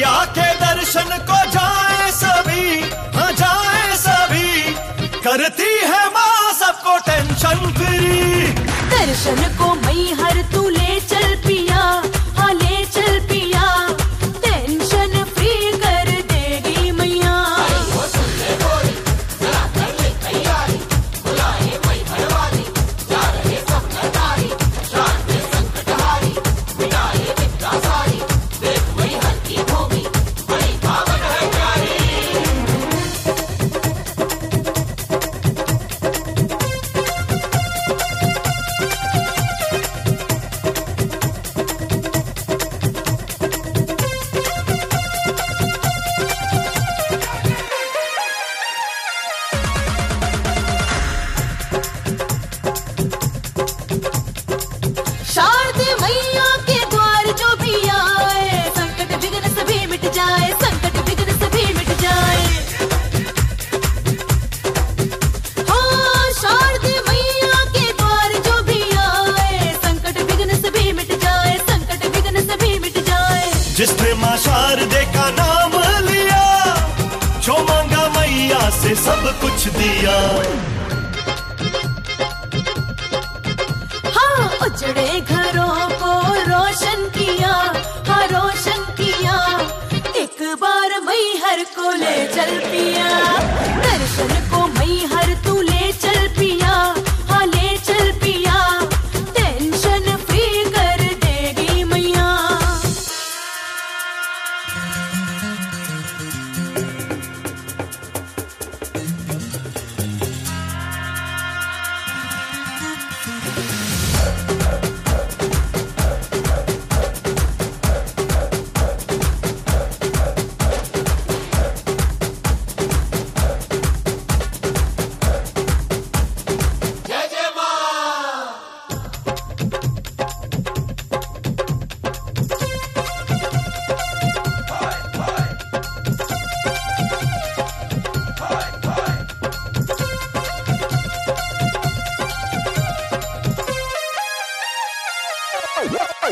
मैया के दर्शन को जाए सभी हाँ जाए सभी। करती है माँ सबको टेंशन फ्री दर्शन को मई हर तू सब कुछ दिया।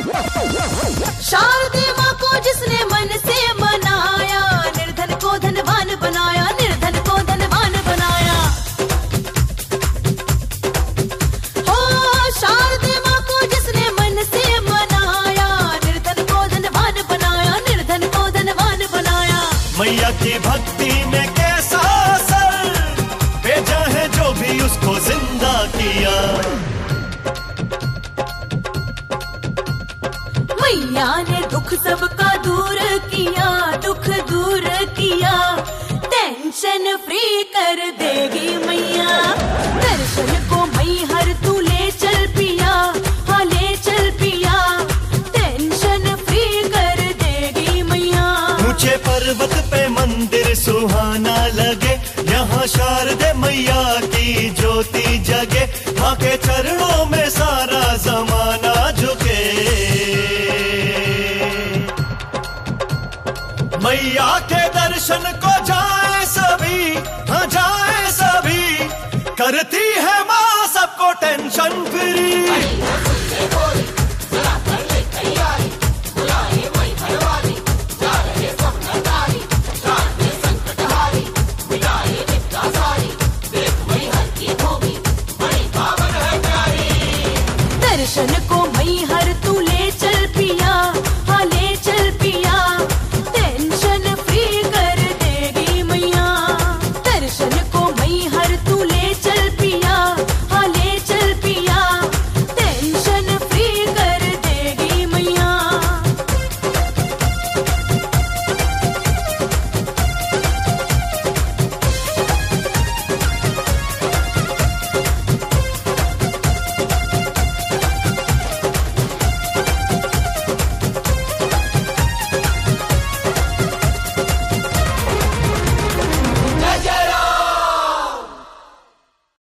शारदे को जिसने मन से मनाया, निर्धन को धनवान बनाया, निर्धन को धनवान बनाया। हो को जिसने मन से मनाया, निर्धन को धनवान बनाया, निर्धन को धनवान बनाया। मैया की भक्ति में कैसा असर है जो भी उसको ज़िंदा किया। मैया ने दुख सबका दूर किया, दुख दूर किया। टेंशन फ्री कर देगी मैया। दर्शन को मई हर तू ले चल पिया हाँ ले चल पिया। टेंशन फ्री कर देगी मैया। ऊँचे पर्वत पे मंदिर सुहाना लगे, यहाँ शारदे मैया की ज्योति जगे। माँ के दर्शन को जाए सभी हाँ जाए सभी। करती है माँ सबको टेंशन फ्री।